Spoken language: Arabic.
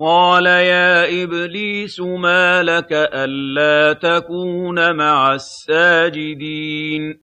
قَالَ يَا إِبْلِيسُ مَا لَكَ أَلَّا تَكُونَ مَعَ السَّاجِدِينَ